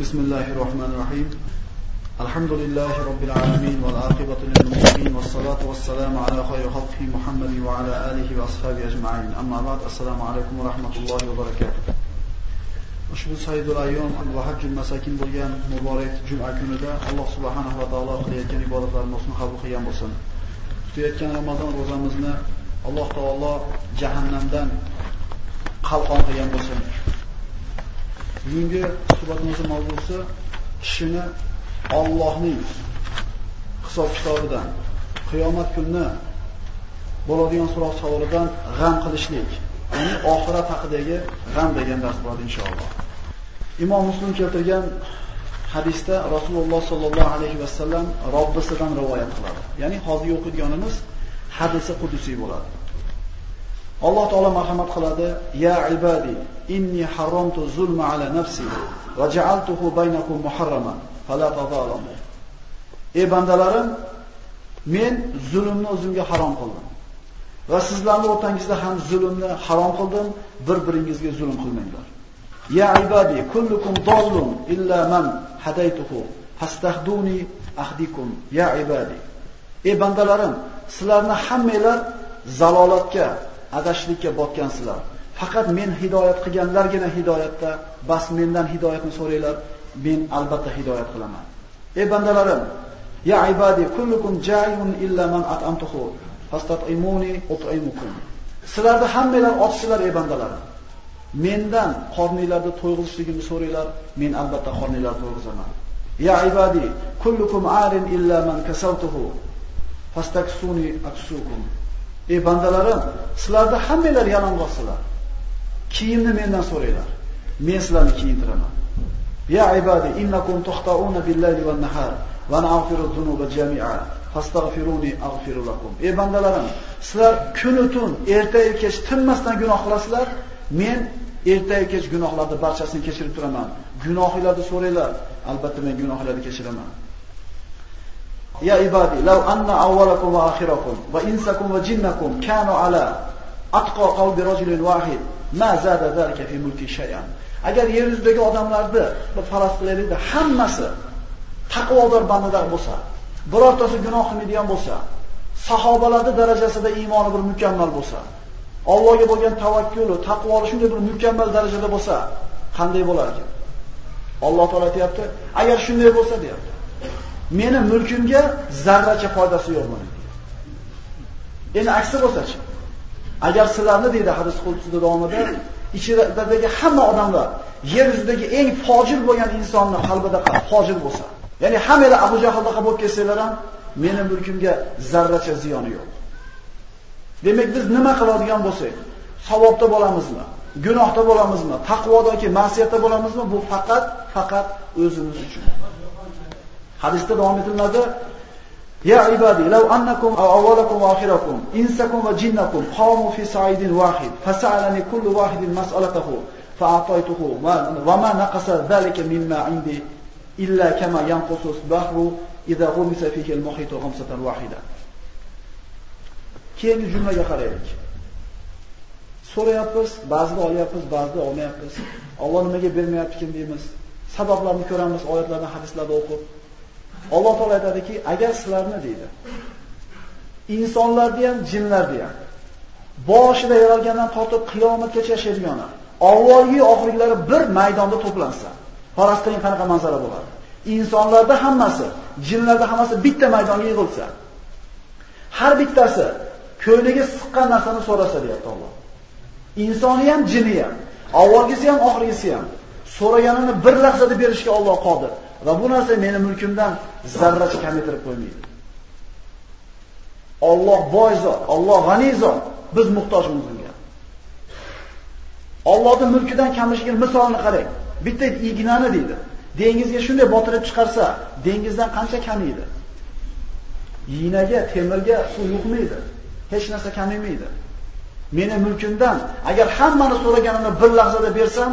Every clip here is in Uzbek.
بسم الله الرحمن الرحيم الحمد لله رب العالمين والعاقبة للمتقين والصلاة والسلام على خير خلقه محمد وعلى آله وأصحابه أجمعين أما بعد السلام عليكم ورحمة الله وبركاته ushbu saydul ayyom va hajjul masakin bo'lgan muborak juma kunida Alloh subhanahu va taolo qilayotgan ibodatlarimizni qabul qilgan bo'lsin. Tutayotgan Ramazon ro'zamizni Alloh taolo jahannamdan qalqon qilgan bo'lsin. Bugungi suhbatimizning mavzusi kishini Allohning hisob kitobidan, qiyomat kunini bo'ladigan so'roq savolidan g'am qilishlik, ya'ni oxirat haqidagi g'am degan dars bo'ladi inshaalloh. Imom Muslim keltirgan hadisda Rasululloh sollallohu alayhi vasallam Robbisidan rivoyat qiladi. Ya'ni hozir o'qiganimiz hadisi qudusiy bo'ladi. Alloh taolo marhamat qiladi: "Ya ibadi, inni haramtu zulma ala nafsi va ja'altuhu baynakum muharraman, fala tazalamu." Ey bandalarim, men zulmni o'zimga harom qildim. Va sizlarning o'rtangizda ham zulmni harom qildim, bir-biringizga zulm qilmanglar. Ya ibadi, kullukum dallun illa man hadaytuhu, fastahduni ahdikum ya ibadi. Ey bandalarim, sizlarni hammanglar zalolatga, adashlikka botgansizlar. Faqat men hidoyat qilganlargina hidoyatda, bas mendan hidoyatni so'raylar, men albatta hidoyat qilaman. Ey bandalarim, ya ibadi kullukum ja'un illa man at'amtuhu fastat'imuni ut'imukum. Sizlarda hammanglar ochsizlar ey bandalarim. Mendan qorninglarni to'yg'izishligimni so'raylar, men albatta qorninglarni to'yg'izaman. Ya ibadi kullukum 'arin illa man kasawtuhu fastaksuni aksukum. Ey bandalarim, sizlarda hammanglar yalang'ochsizlar. Kiyimni mendan so'raylar. Men sizlarni kiyintiraman. Ya ibadi innakum tuxtauna billayli wan-nahar va na'firu dhunuba jami'a fastaghfiruni aghfiru lakum. Ey bandalarim, sizlar kunu tun, erta kech tinmasdan gunoh qilasizlar. Men erta kech gunohlarni barchasini kechirib turaman. Gunohingizni so'raylar, albatta men gunohlarni kechiraman. Ya ibadi, law anna awwalakum wa akhirakum wa insakum wa jinnakum kanu ala atqa qalbi rajulin wahid ma zada zalika fi mulki shay'an. Agar yer yuzidagi odamlarni bir faraz qilaylikda hammasi taqvodor bandalar bo'lsa, birortasi gunoh qilmaydigan bo'lsa, sahobalarning darajasida iymoni bir mukammal bo'lsa, Allohga bo'lgan tavakkuli, taqvoli shunday bir mukammal darajada bo'lsa, qanday bo'lar ekan? Alloh taolo aytayapti, agar shunday bo'lsa deyapti. Meni mulkimga zarracha foydasi yo'q buni. Endi aksi bo'lsa-chi? Agar sizlarni deydi hadis qudusida davomida ichidagi hamma odamlar yer yuzidagi eng fojir bo'lgan insonni qalbida fojir bo'lsa, ya'ni hammalar Abu Jahldaqa bo'lib kelsanglar ham meni mulkimga zarracha ziyoni yo'q. Demak biz nima qiladigan bo'lsak, savobda bo'lamizmi, gunohda bo'lamizmi, taqvodagi ma'siyatda bo'lamizmi, bu faqat faqat o'zimiz uchun. hadisda davom etiladi يا عبادي لو أنكم أو أولكم وآخركم إنسكم وجنكم قاموا في صعيد واحد فسألني كل واحد مسألته فأعطيته وما نقص ذلك مما عندي إلا كما ينقص البحر إذا غمس فيه المحيط غمسة واحدة keyingi jumlaga qaraylik so'rayapmiz ba'zida olyapmiz ba'zida olmayapmiz olloh nimaga bermayaptikin deymiz sabablarni ko'ramiz oyatlardan hadislarda o'qib Alloh taol aytadiki, agar sizlarni deydi. Insonlarni ham, jinlarni ham boshida yaralgandan tortib qiyomatgacha yashaydiganlar, avvalgi oxirgilari bir maydonda to'plansa, faraz qiling qanaqa manzara bo'ladi. Insonlarda hammasi, jinlarda hammasi bitta maydonga yig'ilsa, har bittasi ko'yniga siqqan narsani so'rasa deyapti Alloh. Insoni ham, jinni ham, avvalgisi ham, oxirgisi ham so'raganini bir lahzada berishga Alloh qodir. Va bu narsa meni mulkimdan zarracha kamaytirib qo'ymaydi. Alloh boy zot, Alloh g'aniy zot, biz muhtojmiz unga. Allohning mulkidan kamishligini misolini qarang. Bitta ignani deydi. Dengizga shunday botirib chiqarsa, dengizdan qancha kamaydi? Yinaga, temirga suv yuqmaydi. Hech narsa kamaymaydi. Meni mulkimdan agar hammani so'raganimni bir lahzada bersam,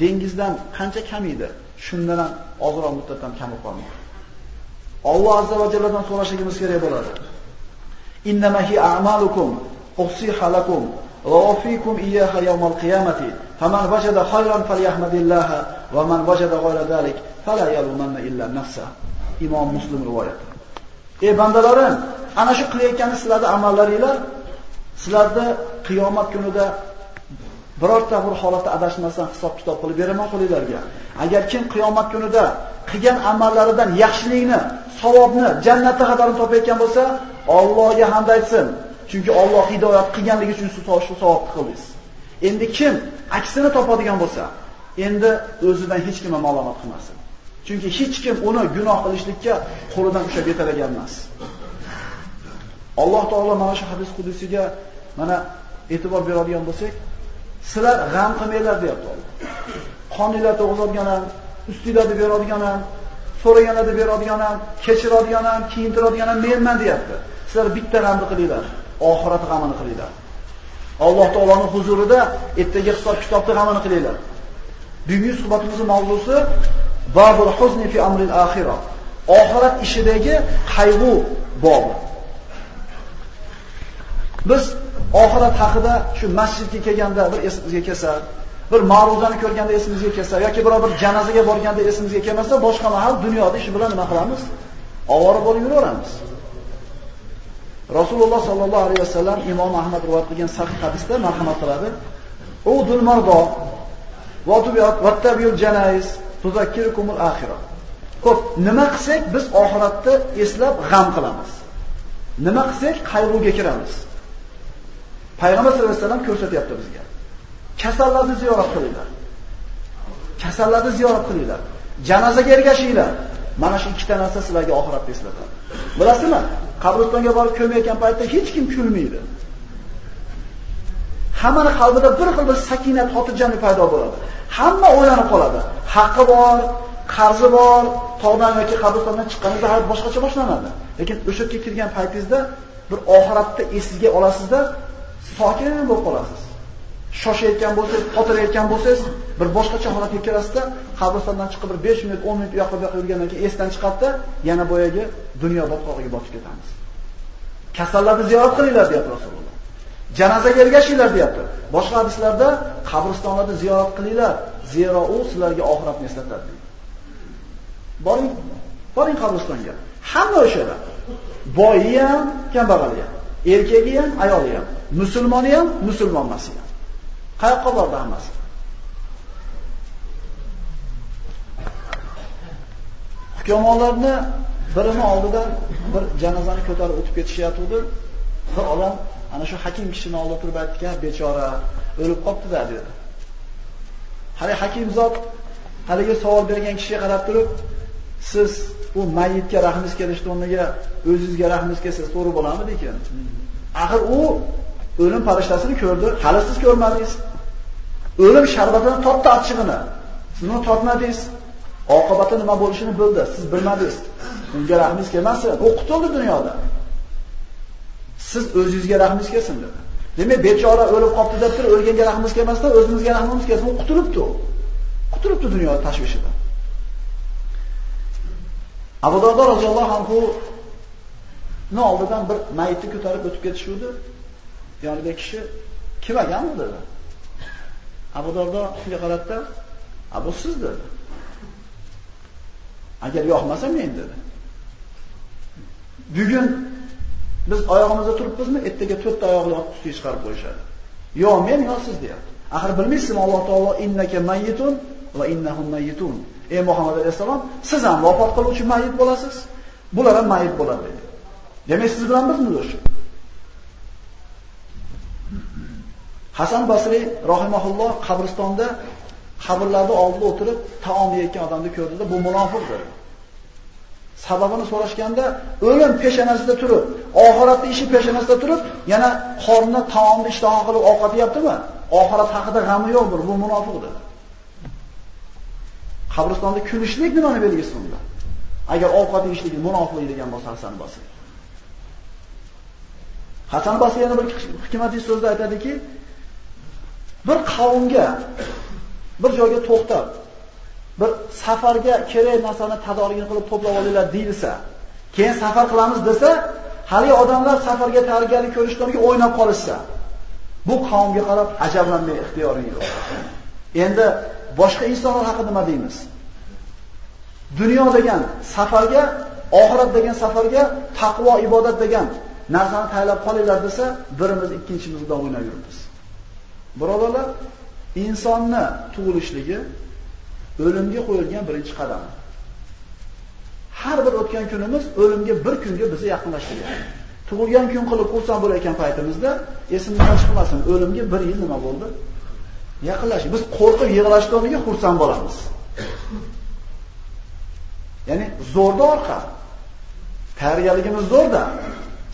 dengizdan qancha kamaydi? shundan ham ozroq muddatdan kam bo'lib qolmaydi. Alloh azza va jalladan so'rashimiz kerak bo'ladi. Innamahi a'malukum uhsiha lakum va ufikum iyyaha yawmal qiyamati. Faman wajada khayran falyahmadillah va man wajada ghayra zalik fala yalumanna illa nafsa. Imom Muslim rivoyat. Ey bandalarim, ana shu qilayotgan sizlarning amallaringlar sizlarda qiyomat kunida birorta bir holatda adashmasdan hisob kitob qilib beraman qo'linglarga. Agar kim qiyomat kunida qilgan amallaridan yaxshilikni savobni jannatga qadar topayotgan bo'lsa Allohga hamd aytsin. Chunki Alloh hidoyat qilganligi uchun shu savob qildingiz. Endi kim aksini topadigan bo'lsa endi o'zidan hech kim ma'lumot qilmasin. Chunki hech kim uni gunoh qilishlikka qo'lidan ushlab yetalagan emas. Alloh taolo mana shu hadis qudisiga mana e'tibor beradigan bo'lsak, sizlar g'am qilmanglar deyapti Alloh. Qoninglar to'g'izadigan ham, ustinglarni beradigan ham, so'raganlarni beradigan ham, kechiradigan ham, kiyintiradigan ham menman deyapti. Sizlar bitta g'amni qilinglar, oxirat g'amini qilinglar. Alloh taoloning huzurida ertaga hisob kitobni g'amini qilinglar. Bugungi suhbatimizning mavzusi Babul huzni fi amril axira. Oxirat ishidagi qayg'u bobi. Biz oxirat haqida shu masjidga kelganda bir esimizga kelsa, bir ma'ruzani ko'rganda esimizga kelsa yoki biror bir janozaga borganda esimizga kelmasa, boshqa mahal dunyoda ish bilan nima qilamiz? Ovora bo'lib yuraveramiz. Rasululloh sallallohu alayhi vasallam Imom Ahmad rivoyat qilgan sahih hadisda marhamat qiladi. U dulmardo va tubiyat va tabiul janaiz tuzakkirukumul axira. Xo'p, nima qilsak biz oxiratni eslab g'am qilamiz. Nima qilsak qayg'uga kiramiz. Payg'ambar sollallohu alayhi vasallam ko'rsatyapti bizga. Kasallarni ziyorat qilinglar. Kasallarni ziyorat qilinglar. Janozaga ergashinglar. Mana shu ikkita narsa sizlarga oxiratda eslatadi. Bilasizmi? Qabristonga borib ko'mayotgan paytda hech kim kulmaydi. Hammani qalbida bir xil bir sakinat, xotirjamlik paydo bo'ladi. Hamma o'ylanib qoladi. Haqqi bor, qarzi bor, tog'dan yoki qabristondan chiqqaningizda hayot boshqacha boshlanadi. Lekin o'sha yerga kirgan paytingizda bir oxiratda esingizga olasizda, sokin bo'lib qolasiz. Shoshayotgan bo'lsangiz, xotirayotgan bo'lsangiz, bir boshqacha holatga kirasizda, qabristondan chiqib bir 5 minut, 10 minut u yoqqa bu yoqqa yurgandan keyin esdan chiqadida, yana boyaga dunyo botqog'iga botib ketamiz. Kasallarni ziyorat qilinglar deyapti Rasululloh. Janozaga ergashinglar deyapti. Boshqa hadislarda qabristonlarni ziyorat qilinglar, zero u sizlarga oxiratni eslatadi. Boring, boring qabristonga. Hamma o'sha Boyi ham, kambag'ali ham, erkagi ham, ayoli ham, musulmoni ham, musulmon emasi ham. Qayoqqa bordi hammasi? Hukmonlarni birini oldidan bir janozani ko'tarib o'tib ketishyapti. Bir odam ana shu hakim kishini oldida turib aytgan, bechora o'lib qopti-da dedi. Hali hakim zot haligi savol bergan kishiga qarab turib, siz u mayitga rahmingiz kelishdi, o'rniga o'zingizga rahmingiz kelsa to'g'ri bo'ladimi ekan? Axir u o'lim farishtasini ko'rdi, hali siz ko'rmadingiz. O'lim sharbatini totdi achchig'ini. Siz uni totmadingiz. Oqibati nima bo'lishini bildi, siz bilmadingiz. Unga rahmingiz kelmasin, u qutuldi dunyoda. Siz o'zingizga rahmingiz kelsin dedi. Demak, bechora o'lib qoldi deb turib, o'lganga rahmingiz kelmasdan o'zimizga rahmimiz kelsin, u qutulibdi. Qutulibdi dunyo tashvishidan. Abu Dardo roziyallohu anhu ni oldidan bir mayitni ko'tarib o'tib ketishuvdi. Yonida kishi kim ekan u dedi. Abu Dardo shunga qaratdi, "Abu siz" dedi. Agar yoqmasa men dedi. Bugun Biz oyog'imizda turibmizmi? Ertaga to'rtta oyoqli ustiga chiqarib qo'yishadi. Yo men yo siz deyapti. Axir bilmaysizmi Alloh taolo innaka mayyitun va innahum mayyitun. Ey Muhammad alayhisalom, siz ham vafot qiluvchi mayyit bo'lasiz, bular ham mayyit bo'ladi dedi. Demak, siz bilan bizmi? Hasan Basri rahimahulloh qabristonda qabrlarning oldida o'tirib taom yeyotgan odamni ko'rdida, bu munofiqdir. Sababini so'rashganda o'lim peshonasida turib, oxiratda ishi peshonasida turib, yana qorni taomni ishtaha qilib ovqat yeyaptimi? Oxirat haqida g'ami yo'qdir, bu munofiqdir. Qabristonda kulishlik nimani belgisi bunda? Agar ovqat yeyishlik munofiqlik degan bo'lsa Hasan Basri. Hasan Basri yana bir hikmatli so'zda aytadiki, bir qavmga bir joyga to'xtab, bir safarga kerak narsani tadorigini qilib to'plab olinglar deyilsa, keyin safar qilamiz desa, hali odamlar safarga tayyorgarlik ko'rishdan o'ynab qolishsa, Bu qavmga qarab ajablanmay ixtiyoring yo'q. Endi boshqa insonlar haqida nima deymiz? Dunyo degan safarga, oxirat degan safarga taqvo, ibodat degan narsani taylab qolinglar desa, birimiz ikkinchimiz bilan o'ynab yuribmiz. Birodarlar, insonni tug'ilishligi o'limga qo'yilgan birinchi qadam. Har bir o'tgan kunimiz o'limga bir kunga bizni yaqinlashtiradi. Tug'ilgan kun qilib xursand bo'layotgan paytimizda esimizdan chiqmasin, o'limga bir yil nima bo'ldi? Yaqinlashib, biz qo'rqib yig'lashdan o'rniga xursand bo'lamiz. Ya'ni zo'rda orqa. Tayyorgarligimiz zo'rda.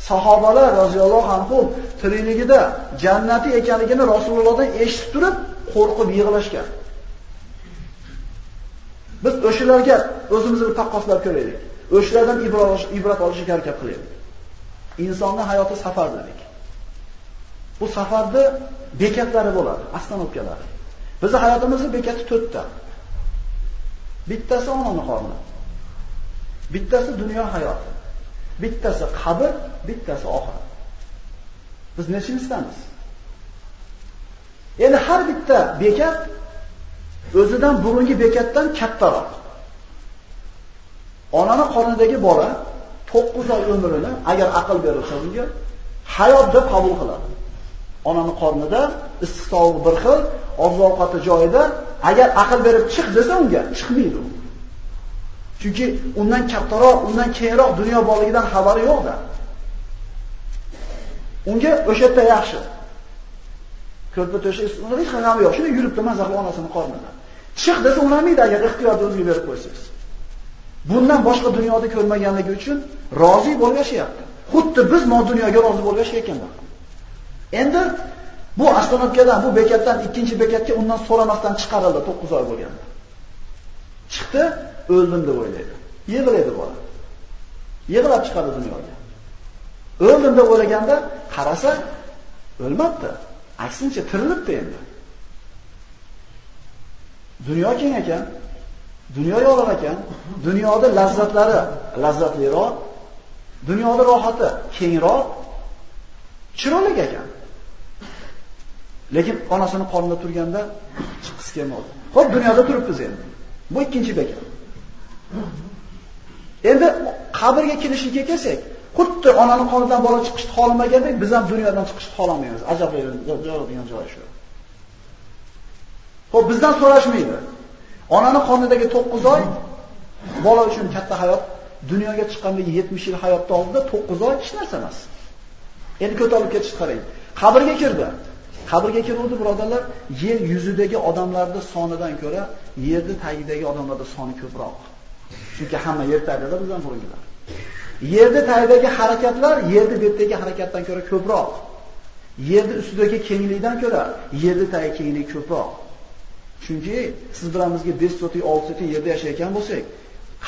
Sahobalar roziyallohu anhu tirikligida jannati ekanligini Rasulullohdan eshitib turib qo'rqib yig'lashgan. Biz o'shalarga o'zimizni taqqoslab ko'raylik. O'shalardan ibrat olishga harakat qilaylik. Insonning hayoti safar dedik. Bu safarda bekatlari bo'ladi, ostanovkalari. Bizning hayotimizning bekati 4 ta. Bittasi onaning qorni. Bittasi dunyo hayoti. Bittasi qabr, bittasi oxirat. Biz nechinchisidanmiz? Endi har bitta bekat o'zidan burungi bekatdan kattaroq. Onaning qornidagi bola 9 oy umrini agar aql berilsa unga hayot deb qabul qiladi. Onaning qornida issiq sovuq bir xil, oziq-ovqati joyida, agar aql berib chiq desa unga chiqmaydi u. Chunki undan kattaroq, undan keyinroq dunyo borligidan xabari yo'qda. Unga o'sha yerda yaxshi. Ko'rpa to'shak ustida hech qanday yo'q. Shuni yuribdi mazza onasini qornida. Chiq desa unamaydi agar ixtiyorni o'ziga berib qo'ysangiz. Bundan boshqa dunyoda ko'rmaganligi uchun rozi bo'lib yashayapti. Xuddi biz mod dunyoga rozi bo'lib yashayotgandek. Endi bu astronotkadan, bu bekatdan ikkinchi bekatga undan so'ramasdan chiqarildi 9 oy bo'lganda. Chiqdi, o'ldim deb o'ylaydi. Yig'laydi bola. Yig'lab chiqadi dunyoga. O'ldim deb o'ylaganda qarasa o'lmabdi. Aksincha tirilibdi endi. Dunyo keng ekan, dunyo yorug' ekan, dunyoda lazzatlari lazzatliroq, dunyoda rohati kengroq, chiroyli ekan. Lekin onasining qornida turganda chiqqisi kelmadi. Xo'p, dunyoda turibmiz endi. Bu ikkinchi bekat. Endi qabrga kirishga kelsak, xuddi onaning qonidan bola chiqishni xohlamagandek, biz ham dunyodan chiqishni xohlamaymiz. Ajablanadigan joyi shu. Xo'p, bizdan so'rashmaydi. Onaning qonidagi 9 oy bola uchun katta hayot, dunyoga chiqqandagi 70 yil hayotda oldida 9 oy hech narsa emas. Endi ko'tarib ketishni qarang. Qabrga kirdi. Qabrga kiruvdi birodarlar, yer yuzidagi odamlarning sonidan ko'ra yerni tagidagi odamlarning soni ko'proq. Chunki hamma yer tagida bizdan burungilar. Yerni tagidagi harakatlar yerni betdagi harakatdan ko'ra ko'proq. Yerni ustidagi kenglikdan ko'ra yerni tagi kengligi ko'proq. Chunki siz bilamizki 5 sotli, 6 sotli yerda yashayotgan bo'lsak,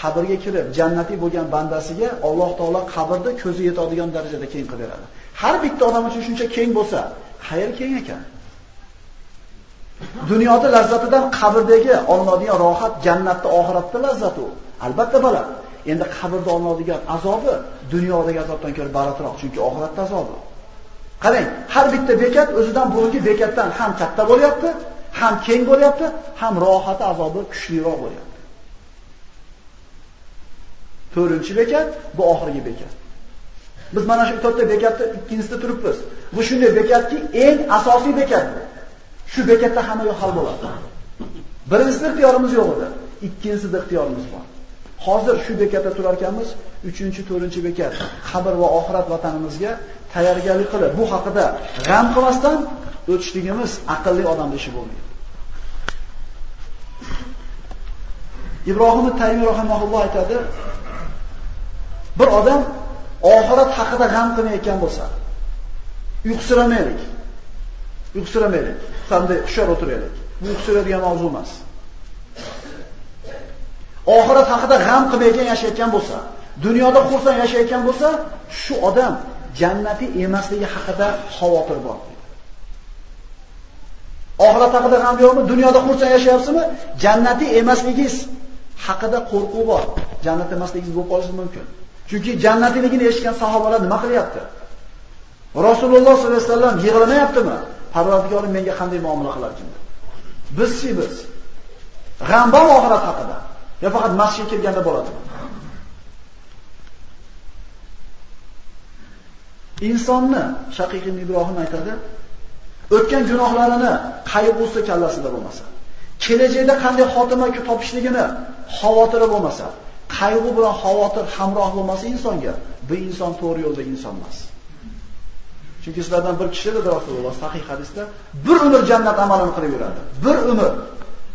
qabrga kirib jannatiy bo'lgan bandasiga Alloh taolo qabrda ko'zi yetadigan darajada keng qilib beradi. Har bitta odam uchun shuncha keng bo'lsa, qayer keng ekan? Dunyoda lazzatidan qabrdagi olinadigan rohat jannatda oxiratda lazzat u. Albatta baland. Endi qabrda olinadigan azobi dunyodagi azobdan ko'ra balandroq, chunki oxiratda azobi. Qarang, har bitta bekat o'zidan burungi bekatdan ham katta bo'lyapti, ham keng bo'lyapti, ham rohati azobi kuchliroq bo'lyapti. 4-bekat bu oxirgi bekat. Biz mana shu to'rtta bekatda ikkinchisida turibmiz. Bu shunday bekatki, eng asosiy bekat bu. Shu bekatda hamma yo'q hal bo'ladi. Birinchisida ixtiyorimiz yo'q edi, ikkinchisida ixtiyorimiz bor. Hozir shu bekatda turar ekanmiz, 3-chi, 4-chi bekat qabr va oxirat vatanimizga tayyorgarlik qilib, bu haqida g'am qilmasdan o'tishligimiz aqlli odamning ishi bo'lmaydi. Ibrohim Taymiy rahimahulloh aytadi, bir odam oxirat haqida g'am qilmayotgan bo'lsa, uyqusiramaylik. Uyqusiramaylik. Qanday hushyor o'tiraylik. Bu uyqusiradigan mavzu emas. Oxirat haqida g'am qilmayotgan yashayotgan bo'lsa, dunyoda xursand yashayotgan bo'lsa, shu odam jannati emasligi haqida xavotir bor. Oxirat haqida g'am yo'qmi? Dunyoda xursand yashayapsizmi? Jannati emasligingiz haqida qo'rquv bor. Jannat emasligingiz bo'lib qolishi mumkin. Chunki jannatligini eshitgan sahobalar nima qilyapti? Rasululloh sollallohu alayhi vasallam yig'lamayaptimi? Parvardigorim menga qanday muomala qilarkin. Bizchi biz. G'am bor oxirat haqida. Yo faqat masjidga kelganda bo'ladi. Insonni Shaqiqiy Ibrohim aytadi, o'tgan gunohlarini qayg'usi kallasida bo'lmasa, kelajakda qanday xotima topishligini xavotiri bo'lmasa, qayg'u bilan xavotir hamroh bo'lmasa insonga, bu inson to'g'ri yo'lda inson emas. Chunki sizlardan bir kishi dedi Rasululloh sahih hadisda bir umr jannat amalini qilib yuradi. Bir umr.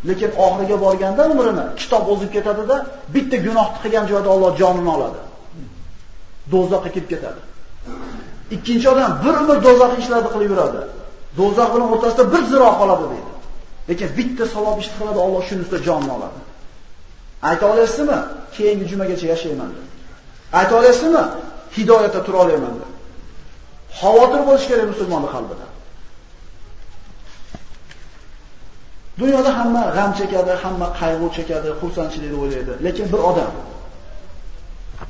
Lekin oxiriga borganda umrini kitob o'zib ketadi-da, bitta gunoh qilgan joyda Alloh jonini oladi. Do'zaxga kirib ketadi. Ikkinchi odam bir umr do'zax ishlarni qilib yuradi. Do'zax bilan o'rtasida bir ziro qoladi deydi. Lekin bitta savob ish qiladi, Alloh shuning ustida jonini oladi. Ayta olasizmi? Keyingi jumagacha yashayman deb. Ayta olasizmi? Hidoyatda tura olaman deb. Xavotir bo'lish kerak musulmonning qalbida. Dunyoda hamma g'am chekadi, hamma qayg'u chekadi, xursandchilikni o'ylaydi. Lekin bir odam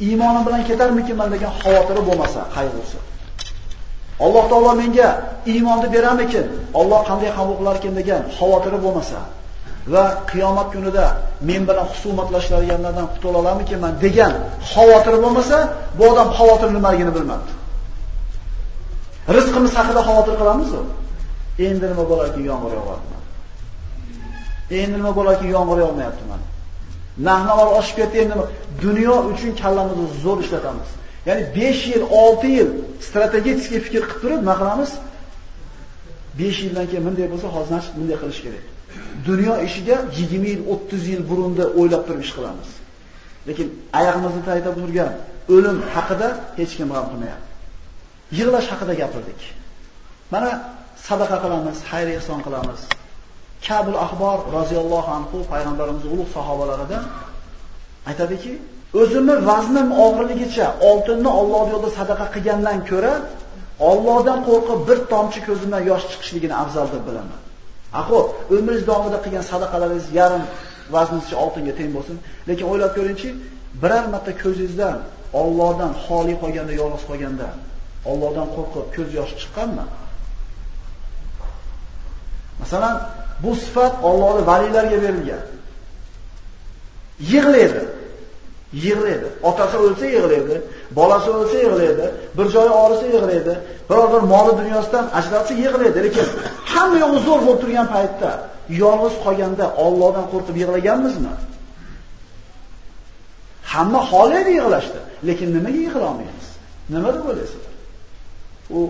iymoni bilan ketarmikin degan xavotiri bo'lmasa, qayg'usi. Alloh taolo menga iymonni beramikin, Alloh qanday qabul qilarkin degan xavotiri bo'lmasa va qiyomat kunida men bilan husumatlashadiganlardan qutula olamikinman degan xavotiri bo'lmasa, bu odam xavotir nimaligini bilmaydi. Rizqimiz haqida xavotir qilamizmi? Endi nima bo'larki yomg'ir yog'adi. Endi nima bo'larki yomg'ir yog'mayapti mana. Narxlar oshib ketdi endi dunyo uchun kallamizni zo'r ishlatamiz. Ya'ni 5 yil, 6 yil strategik fikr qilib turib, nima qilamiz? 5 yildan keyin bunday bo'lsa, hozir bunday qilish kerak. Dunyo ishiga 20 yil, 30 yil burunda o'ylab turib ish qilamiz. Lekin oyog'imizni tayda turgan o'lim haqida hech kim g'am qilmayapti. Yig'lash haqida gapirdik. Mana sadaqa qilamiz, xayr ihson qilamiz. Kabul Ahbor roziyallohu anhu payg'ambarimiz ulug' sahobalaridan aytadiki, o'zimni vaznim og'irligicha oltinni Alloh yo'lida sadaqa qilgandan ko'ra Allohdan qo'rqib bir tomchi ko'zimdan yosh chiqishligini afzal deb bilaman. Aqo, umringiz davomida qilgan sadaqalaringiz yarim vazningiz oltinga teng bo'lsin, lekin o'ylab ko'ringchi, biror marta ko'zingizdan Allohdan xoli qolganda, yolg'iz qolganda Allohdan qo'rqib ko'z yosh chiqqanmi? Masalan, bu sifat Allohning valiylarga berilgan. Yig'laydi. Yig'laydi. Otasi o'lsa yig'laydi, bolasi o'lsa yig'laydi, bir joyi og'risa yig'laydi, biror bir moli dunyosidan ajralsa yig'laydi. Lekin hamma yo'q zo'r bo'lib turgan paytda yolg'iz qolganda Allohdan qo'rqib yig'laganmizmi? Hamma xohlaydi yig'lashdi, lekin nimaga yig'la olmaymiz? Nima deb o'ylaysiz? U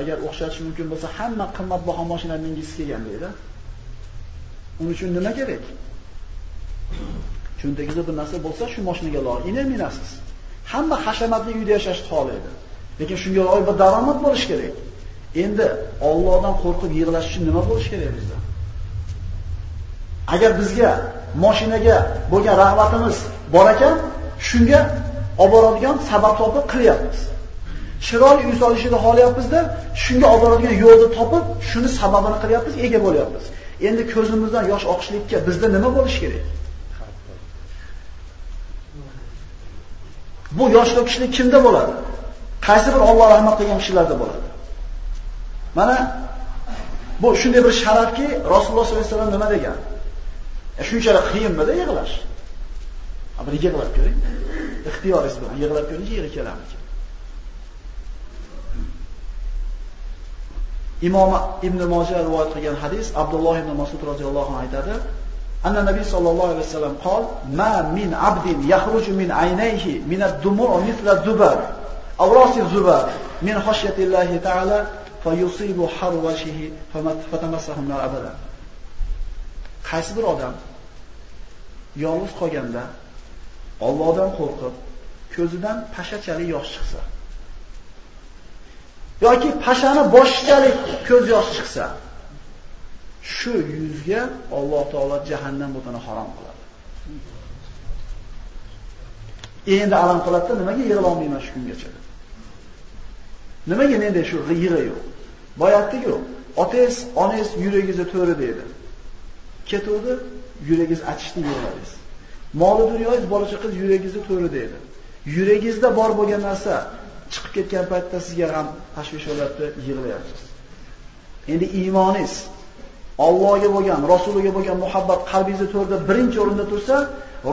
agar o'xshatish mumkin bo'lsa, hamma qimmatbaho mashina mingisi kelgan deydi. Uning uchun nima kerak? Cho'ntagingizda bir narsa bo'lsa, shu mashinaga loyiq ina minasiz. Hamma hashamatli uyda yashashni xohlaydi. Lekin shunga loyiq bir daromad bo'lish kerak. Endi Allohdan qo'rqib yig'lash uchun nima bo'lish kerak bizda? Agar bizga mashinaga bo'lgan rag'batimiz bor ekan, shunga olib boradigan sabab topib qilyapmiz. Chiroyli uy solishni xohlayapmizda, shunga olib boradigan yo'lni topib, shuni sababini qilyapmiz, ega bo'lyapmiz. Endi ko'zimizdan yosh oqishlikka bizda nima bo'lish kerak? Bu yosh to'kishlik kimda bo'ladi? Qaysi bir Alloh rahmat qilgan kishilarda bo'ladi? Mana bu shunday bir sharafki, Rasululloh sollallohu alayhi vasallam nima degan? E shunchalik qiyinmidi yig'lash? Bir yig'lab ko'ring. Ixtiyoringiz bilan yig'lab ko'ring, yig'i kelamiz. Imom Ibn Mojah rivoyat qilgan hadis Abdulloh ibn Mas'ud roziyallohu anhu aytadi: Anna Nabiy sallallohu alayhi vasallam qol: "Ma min abdin yakhruju min aynayhi min ad-dumu' mithla zubar aw rasi zubar min khashyatillahi ta'ala fayusibu harwashihi fatamassahu nar abada." Qaysi bir odam yolg'iz qolganda Allohdan qo'rqib, ko'zidan pashachalik yosh chiqsa, yoki pashani boshchalik ko'z yosh chiqsa, shu yuzga Alloh taolo jahannam o'tini harom qiladi. Endi alam qiladi nimaga yig'ila olmayman shu kungacha? Nimaga menda shu yig'i yo'q? Boyatdi-ku, otangiz, onangiz yuragingizni to'ri deydi. Ketuvdi, yuragingiz achishdi yig'ladingiz. Moli dunyoyingiz, bola chaqangiz yuragingizni to'ri deydi. Yuragingizda bor bo'lgan narsa chiqib ketgan paytda sizga ham tashvish bo'lyapti, yig'layapsiz. Endi iymoningiz Allohga bo'lgan, Rasuliga bo'lgan muhabbat qalbingizda to'rda birinchi o'rinda tursa,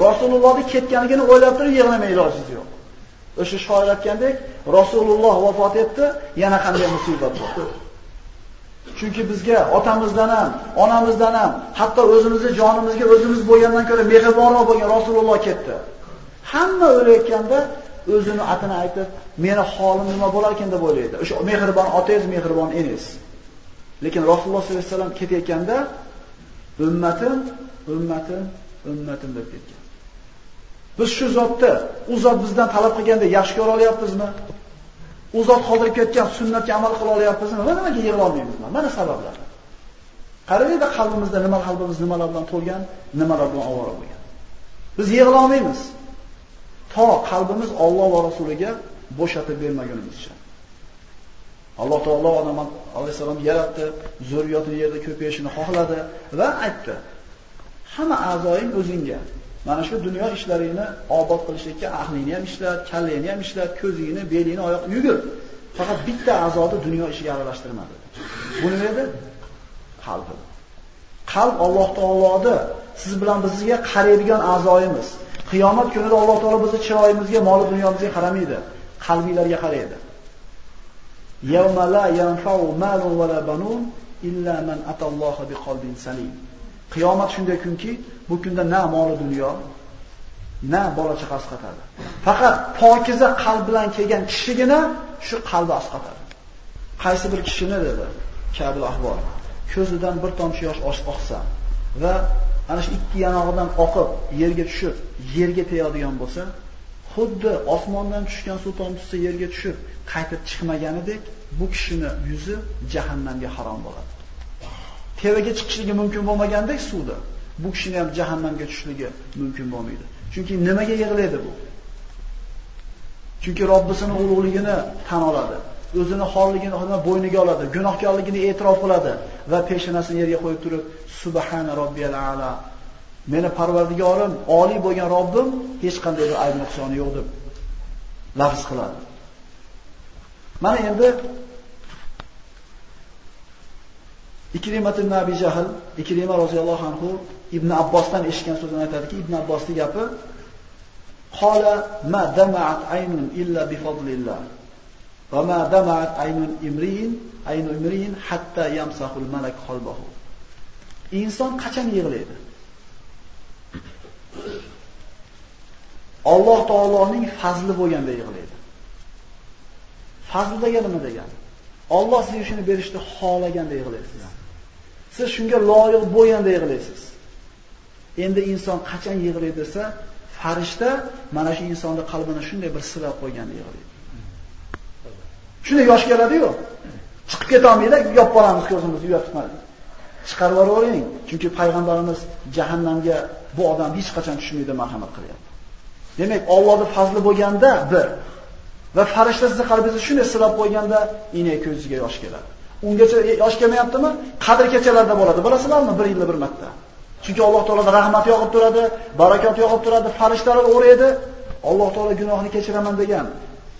Rasulullohning ketganligini o'ylab turib yig'lamay ilojingiz yo'q. O'sha shoir aytgandek, Rasululloh vafot etdi, yana qanday musibat bo'ldi. Chunki bizga otamizdan ham, onamizdan ham, hatto o'zimizni jonimizga o'zimiz bo'lgandan ko'ra mehribonroq bo'lgan Rasululloh ketdi. Hamma o'layotganda o'zini atini aytib, meni holim nima bo'lar ekan deb o'ylaydi. O'sha mehribon otangiz, mehribon eningiz. Lekin Rasululloh sollallohu alayhi vasallam ketayotganda ummatim, ummatim, ummatim deb ketgan. Biz shu zotni, u zot bizdan talab qilganda yaxshi ko'ra olyapmizmi? U zot qoldirib ketgan sunnatga amal qila olyapmizmi? Va nimaga yig'ila olmaymiz? Mana sabablar. Qarayda qalbimizda nima qalbimiz nimalar bilan to'lgan, nimalar bilan ovora bo'lgan. Biz yig'ila olmaymiz. To qalbimiz Alloh va Rasuliga bo'shatib bermagunimizcha. Alloh taolo Odam alayhisalom yaratdi, zurriyatini yerda ko'payishini xohladi va aytdi: "Hamma a'zoing o'zingga. Mana shu dunyo ishlarini obod qilishlikka ahlingni ham ishlat, kallangni ham ishlat, ko'zingni, belingni oyoqni yugur. Faqat bitta a'zoni dunyo ishiga aralashtirma" dedi. Bu nima edi? Qalb. Qalb Alloh taoloning siz bilan bizga qaraydigan a'zoyimiz. Qiyomat kunida Alloh taolo bizni chiroyimizga, mol dunyomizga qaramaydi, qalbinglarga qaraydi. Yawma la yanfa'u malun wala banun illa man atalloha biqalbin salim. Qiyomat shunday kunki, bu kunda na mol dunyo, na bola chaqasi qatadi. Faqat pokiza qalb bilan kelgan kishigina shu qalbi asqatadi. Qaysi bir kishini dedi Kabil ahvol. Ko'zidan bir tomchi yosh oqsa va ana shu ikki yanog'idan oqib yerga tushib, yerga tegadigan bo'lsa, xuddi osmondan tushgan suv tomchisi yerga tushib, qaytib chiqmaganidek bu kishini yuzi jahannamga harom bo'ladi. Tevaga chiqishligi mumkin bo'lmagandek suvda bu kishini ham jahannamga tushishligi mumkin bo'lmaydi. Chunki nimaga yig'laydi bu? Chunki robbisini ulug'ligini tan oladi. O'zini xorligini bo'yniga oladi, gunohkorligini e'tirof qiladi va peshonasini yerga qo'yib turib, subhana robbiyal a'la. Meni Parvardigorim, oliy bo'lgan Robbim hech qanday bir ayb nuqsoni yo'q deb lafz qiladi. Mana endi Ikrimat ibn Abi Jahl, Ikrima roziyallohu anhu Ibn Abbosdan eshitgan so'zini aytadiki, Ibn Abbosning gapi Qala ma dama'at aynun illa bi fadlillah. Va ma dama'at aynun imriin, aynu imriin hatta yamsahul malak qalbahu. Inson qachon yig'laydi? Alloh taoloning fazli bo'lganda yig'laydi. Fazl degani nima degani? Alloh sizga shuni berishni xohlaganda yig'laysiz. Siz shunga loyiq bo'lganda yig'laysiz. Endi inson qachon yig'laydi desa, farishta mana shu insonning qalbini shunday bir silab qo'yganda yig'laydi. Shunday yosh keladi-yu. Chiqib keta olmaydi, yopib qolamiz ko'zimizni uyat tutmaydi. Chiqarib yuboring, chunki payg'ambarimiz jahannamga bu odam hech qachon tushmaydi marhamat qilyapti. Demak, Allohning fazli bo'lganda bir va farishta sizni qalbingizni shunday silab qo'yganda inek ko'zingizga yosh keladi. Ungacha yosh kelmayaptimi? Qadr kechalarida bo'ladi. Bilasizlarmi? Bir yilda bir marta. Chunki Alloh taoladan rahmat yog'ib turadi, barakot yog'ib turadi, farishtalar o'raydi. Alloh taolo gunohni kechiraman degan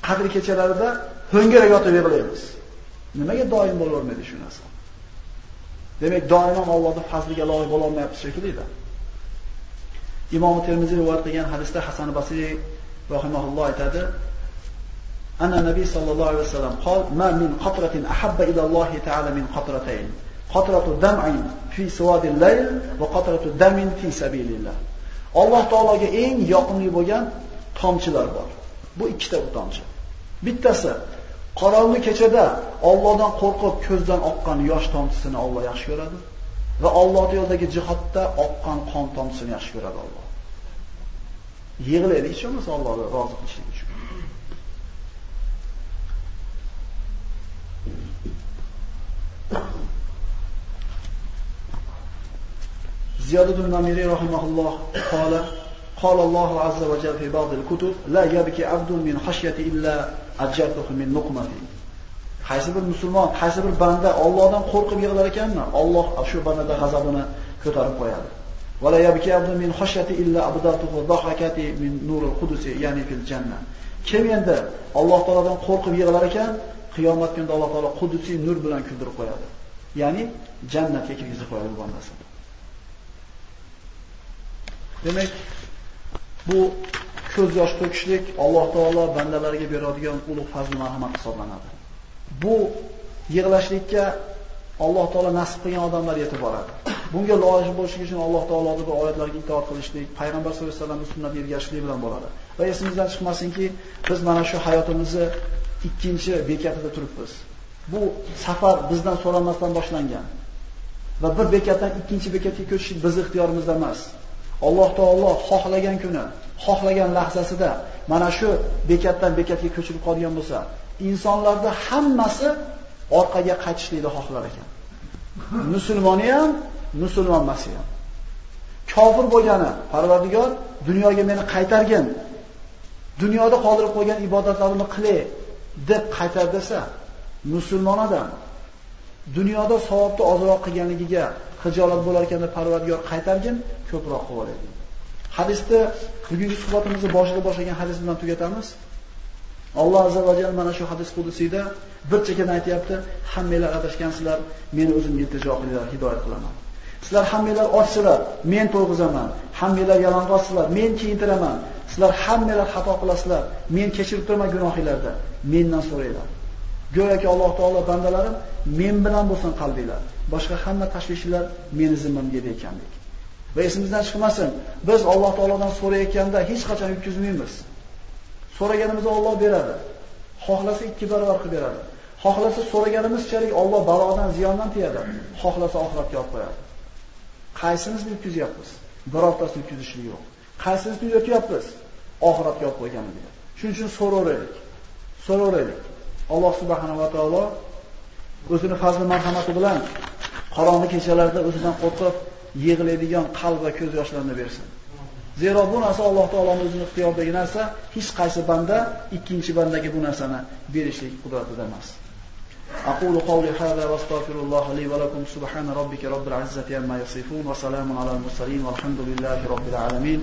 qadr kechalarida ho'ngarib yotib yig'laymiz. Nimaga doim bo'lavermaydi shu narsa? Demek doim Allohning fazliga loyiq bo'la olmayapti shekilli Imom Tirmizi rivoyat qilgan hadisda Hasan Basri rahimahulloh aytadi: "Anna Nabiy sallallohu alayhi vasallam qol: "Ma min qatratin ahabba ila Alloh ta'ala min qatratayn. Qatratu dam'in fi siwadil layl va qatratu damin fi sabilillah." Alloh taologa eng yoqimli bo'lgan tomchilar bor. Bu ikkita tomchi. Bittasi qorong'u kechada Allohdan qo'rqib ko'zdan oqqan yosh tomchisini Alloh yaxshi ko'radi va Alloh yo'lidagi jihodda oqqan qon tomchisini yaxshi ko'radi Alloh. Yig'laydi hech bo'lmasa Allohni rozi qilishlik uchun. زيادة النميري رحمه الله قال قال الله عز وجل في بعض الكتب لا يبكي عبد من خشية إلا ajjatuhu min nuqmati. Qaysi bir musulmon, qaysi bir banda Allohdan qo'rqib yig'lar ekanmi? Alloh shu bandada g'azabini ko'tarib qo'yadi. Wala yabki abdu min khashyati illa abdatuhu dhahakati min nuril qudusi ya'ni fil janna. Kim endi Alloh taolodan qo'rqib yig'lar ekan, qiyomat kunida Alloh taolo qudusiy nur bilan kuldirib qo'yadi. Ya'ni jannatga kirgizib qo'yadi bandasini. Demek bu ko'z yosh to'kishlik Alloh taolo bandalariga beradigan ulug' fazl marhamat hisoblanadi. Bu yig'lashlikka Alloh taolo nasib qilgan odamlar yetib boradi. Bunga loyiq bo'lish uchun Alloh taoloning bu oyatlarga itoat qilishlik, payg'ambar sollallohu alayhi vasallam sunnatiga ergashishlik bilan bo'ladi. Va esimizdan chiqmasinki, biz mana shu hayotimizni ikkinchi bekatida turibmiz. Bu safar bizdan so'ramasdan boshlangan. Va bir bekatdan ikkinchi bekatga ko'chish biz ixtiyorimizda emas. Alloh taolo xohlagan kuni, xohlagan lahzasida mana shu bekatdan bekatga ko'chirib qolgan bo'lsa, insonlarda hammasi orqaga qaytishlikni xohlar ekan. Musulmoni ham, musulmon emas ham. Kofir bo'lgani, Parvardigor dunyoga meni qaytargin. Dunyoda qoldirib qo'ygan ibodatlarimni qilay deb qaytar desa, musulmon odam dunyoda savobni ozroq qilganligiga hijolat bo'lar ekan Parvardigor qaytargin, ko'proq qilib olaydi. Hadisda bugungi suhbatimizni boshida boshlagan hadis bilan tugatamiz. Alloh azza va jalla mana shu hadis qudusiyda bir chekadan aytayapti, hammanglar adashgansizlar, meni o'zim iltijo qilinglar, hidoyat qilaman. Sizlar hammanglar ochsizlar, men to'yg'izaman. Hammanglar yalang'ochsizlar, men kiyintiraman. Sizlar hammanglar xato qilasizlar, men kechirib turaman gunohingizlarni. Mendan so'ranglar. Go'yoki Alloh taolo bandalarim men bilan bo'lsin qalbinglar. Boshqa hamma tashvishlar meni zimmamga ekanlik. Va esimizdan chiqmasin, biz Alloh taolodan so'rayotganda hech qachon yutkizmaymiz. So'raganimizni Alloh beradi. Xohlasa ikki barobar qilib beradi. Xohlasa so'raganimizchalik Alloh balodan, ziyondan tiyadi. Xohlasa oxiratga olib qo'yadi. Qaysimizni yutkizyapmiz? Birortasini yutkizishlik yo'q. Qaysimizni yutyapmiz? Oxiratga olib qo'yganimiz. Shuning uchun so'raylik. So'raylik. Alloh subhanahu va taolo o'zini fazli marhamati bilan qorong'i kechalarda o'zidan qo'rqib yig'laydigan qalb va ko'z yoshlarini bersin. Zero bu narsa Alloh taoloning o'zining ixtiyoridagi narsa, hech qaysi banda ikkinchi bandaga bu narsani berishlik qudratida emas. أقول قولي هذا واستغفر الله لي ولكم سبحان ربك رب العزة عما يصفون وسلام على المرسلين والحمد لله رب العالمين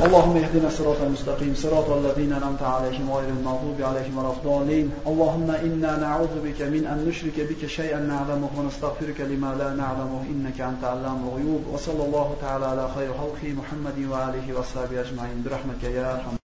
اللهم اهدنا الصراط المستقيم صراط الذين أنعمت عليهم غير المغضوب عليهم ولا الضالين. اللهم إنا نعوذ بك من أن نشرك بك شيئا نعلمه ونستغفرك لما لا نعلمه إنك أنت علام الغيوب. وصلى الله تعالى على خير خلقه محمد وآله وصحبه أجمعين. برحمتك يا أرحم